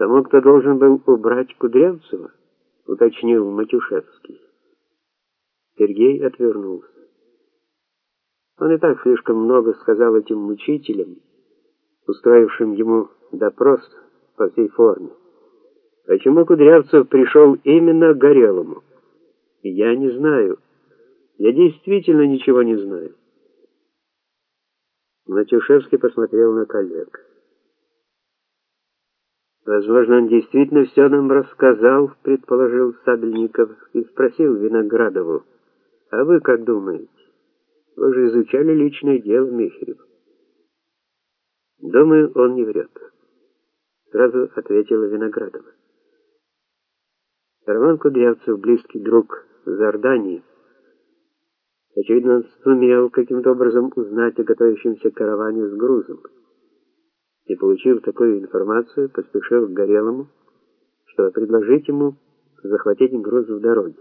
Тому, кто должен был убрать Кудрявцева, уточнил Матюшевский. Сергей отвернулся. Он и так слишком много сказал этим мучителям, устроившим ему допрос по всей форме. Почему Кудрявцев пришел именно к Горелому? Я не знаю. Я действительно ничего не знаю. Матюшевский посмотрел на коллег. Возможно, он действительно все нам рассказал, предположил Сабельников и спросил Виноградову: "А вы как думаете? Вы же изучали личное дело Михарев?" "Думаю, он не врет», — сразу ответила Виноградова. Роман Кудрявцев, близкий друг Зардании, очевидно, сумел каким-то образом узнать о готовящемся караване с грузом и, получив такую информацию, поспешил к Горелому, чтобы предложить ему захватить груз в дороге.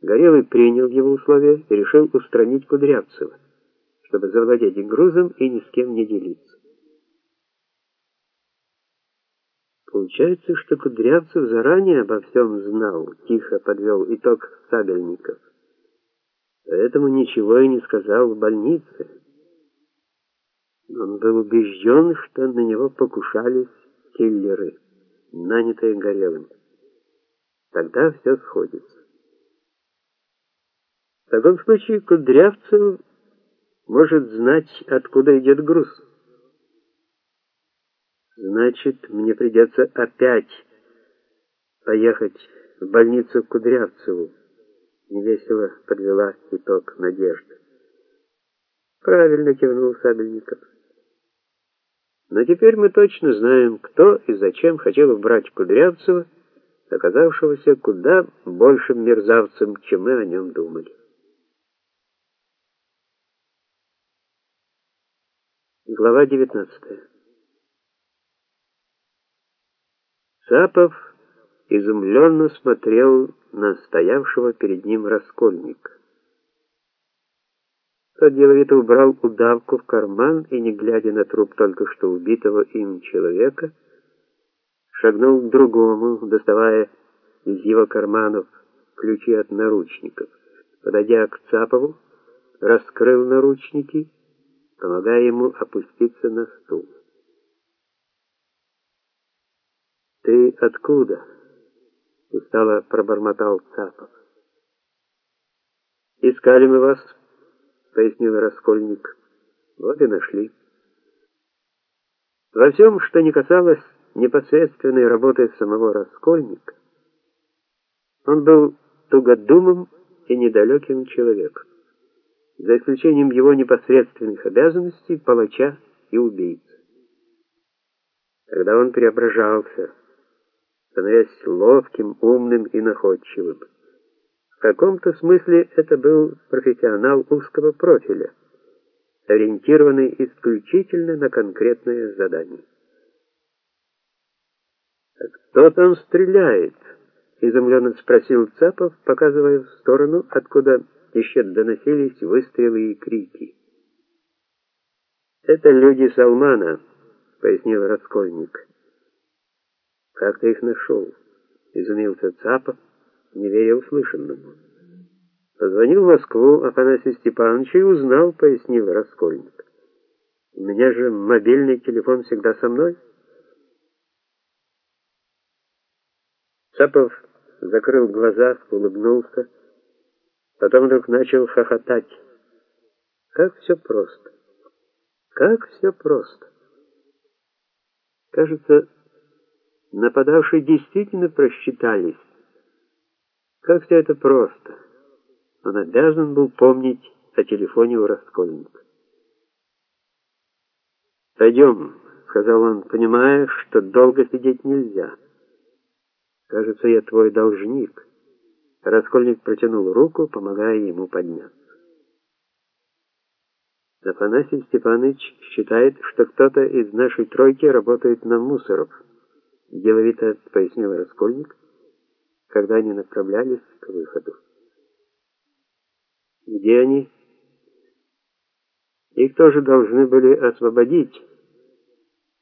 Горелый принял его условия и решил устранить Кудрявцева, чтобы завладеть грузом и ни с кем не делиться. Получается, что Кудрявцев заранее обо всем знал, тихо подвел итог Сабельников. Поэтому ничего и не сказал в больнице. Он был убежден, что на него покушались киллеры, нанятые Горелым. Тогда все сходится. В таком случае Кудрявцев может знать, откуда идет груз. Значит, мне придется опять поехать в больницу Кудрявцеву. Невесело подвела итог Надежда. Правильно кивнул Сабельников. Но теперь мы точно знаем, кто и зачем хотел убрать Кудрявцева, оказавшегося куда большим мерзавцем, чем мы о нем думали. Глава 19. Сапов изумленно смотрел на стоявшего перед ним раскольника. Тот деловито убрал удавку в карман и, не глядя на труп только что убитого им человека, шагнул к другому, доставая из его карманов ключи от наручников. Подойдя к Цапову, раскрыл наручники, помогая ему опуститься на стул. «Ты откуда?» — устало пробормотал Цапов. «Искали мы вас» пояснил Раскольник. Вот и нашли. Во всем, что не касалось непосредственной работы самого Раскольника, он был тугодумым и недалеким человеком, за исключением его непосредственных обязанностей палача и убийцы. Когда он преображался, становясь ловким, умным и находчивым, каком-то смысле это был профессионал узкого профиля, ориентированный исключительно на конкретное задание. «Кто там стреляет?» — изумленно спросил Цапов, показывая в сторону, откуда еще доносились выстрелы и крики. «Это люди Салмана», — пояснил Раскольник. «Как ты их нашел?» — изумился Цапов не веря услышанному. Позвонил в Москву Афанасию Степановичу и узнал, пояснил Раскольник. У меня же мобильный телефон всегда со мной. Цапов закрыл глаза, улыбнулся, потом вдруг начал хохотать. Как все просто. Как все просто. Кажется, нападавшие действительно просчитались. Как все это просто. Он обязан был помнить о телефоне у Раскольника. «Пойдем», — сказал он, понимая, что долго сидеть нельзя. «Кажется, я твой должник». Раскольник протянул руку, помогая ему подняться. Афанасий Степанович считает, что кто-то из нашей тройки работает на мусоров, деловито пояснил Раскольник когда они направлялись к выходу. Где они? Их тоже должны были освободить.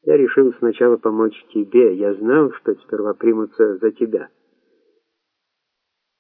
Я решил сначала помочь тебе. Я знал, что сперва примутся за тебя.